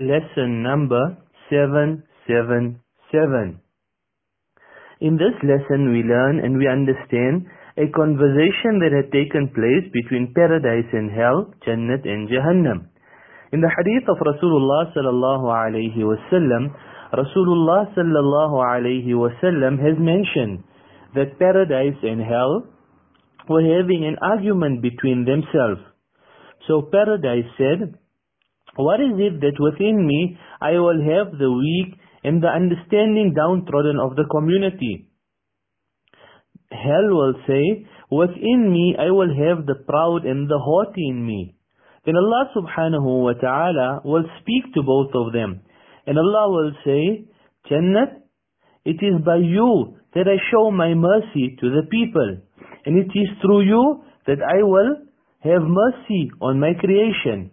Lesson number 777. In this lesson we learn and we understand a conversation that had taken place between paradise and hell, Jannat and Jahannam. In the hadith of Rasulullah sallallahu alayhi wasallam, Rasulullah sallallahu alayhi wasallam has mentioned that paradise and hell were having an argument between themselves. So paradise said, what is it that within me I will have the weak and the understanding downtrodden of the community? Hell will say, within me I will have the proud and the haughty in me. Then Allah subhanahu wa ta'ala will speak to both of them. And Allah will say, Jannat, it is by you that I show my mercy to the people. And it is through you that I will have mercy on my creation.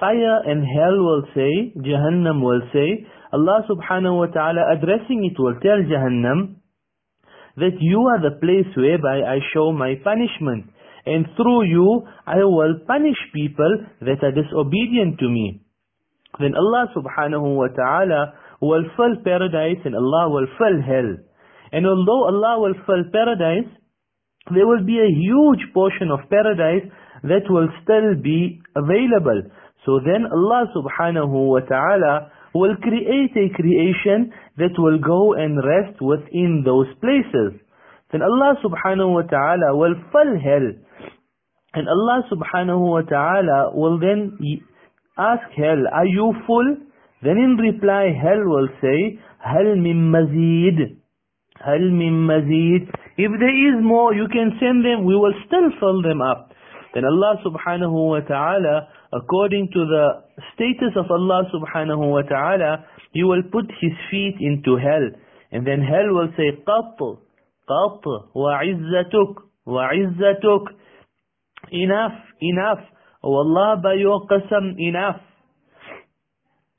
Fire and hell will say, Jahannam will say, Allah subhanahu wa ta'ala addressing it will tell Jahannam that you are the place whereby I show my punishment and through you I will punish people that are disobedient to me. Then Allah subhanahu wa ta'ala will fill paradise and Allah will fill hell. And although Allah will fill paradise, there will be a huge portion of paradise that will still be available. So then Allah subhanahu wa ta'ala will create a creation that will go and rest within those places. Then Allah subhanahu wa ta'ala will fill hell. And Allah subhanahu wa ta'ala will then ask hell, are you full? Then in reply hell will say, Hal min mazid. hal min mazid. If there is more, you can send them, we will still fill them up. Then Allah subhanahu wa ta'ala according to the status of Allah subhanahu wa ta'ala, He will put His feet into hell. And then hell will say, قَطْ قَطْ وَعِزَّتُكْ وَعِزَّتُكْ Enough, enough. Oh Allah, by your qasam, enough.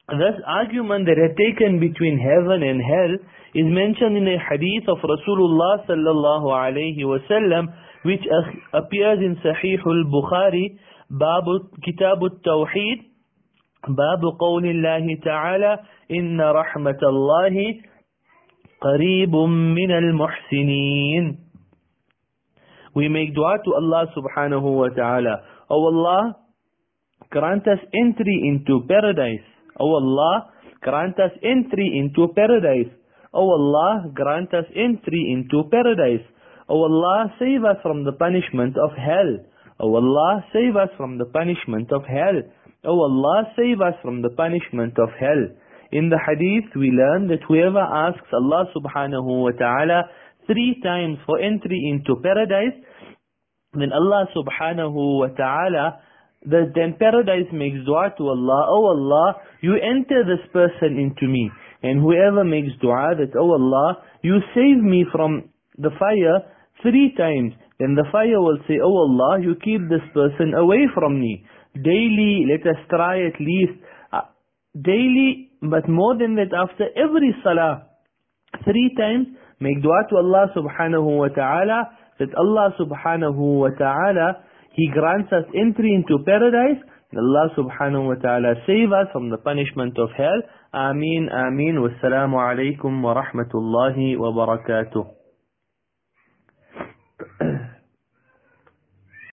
This argument that had taken between heaven and hell is mentioned in a hadith of Rasulullah sallallahu alayhi wasallam which appears in Sahih al-Bukhari باب كتاب التوحيد باب قول الله تعالى إن رحمة الله قريب من المحسنين We make dua to Allah subhanahu wa ta'ala. Oh Allah, grant us entry into paradise. Oh Allah, grant us entry into paradise. Oh Allah, grant us entry into paradise. Oh Allah, save us from the punishment of hell. O Allah, save us from the punishment of hell. O Allah, save us from the punishment of hell. In the hadith, we learn that whoever asks Allah subhanahu wa ta'ala three times for entry into paradise, then Allah subhanahu wa ta'ala, then paradise makes dua to Allah, Oh Allah, you enter this person into me. And whoever makes dua that, Oh Allah, you save me from the fire three times, then the fire will say, Oh Allah, you keep this person away from me. Daily, let us try at least, uh, daily, but more than that, after every salah, three times, make dua to Allah subhanahu wa ta'ala, that Allah subhanahu wa ta'ala, He grants us entry into paradise, Allah subhanahu wa ta'ala save us from the punishment of hell. Ameen, Ameen, wassalamu alaikum wa rahmatullahi wa barakatuh.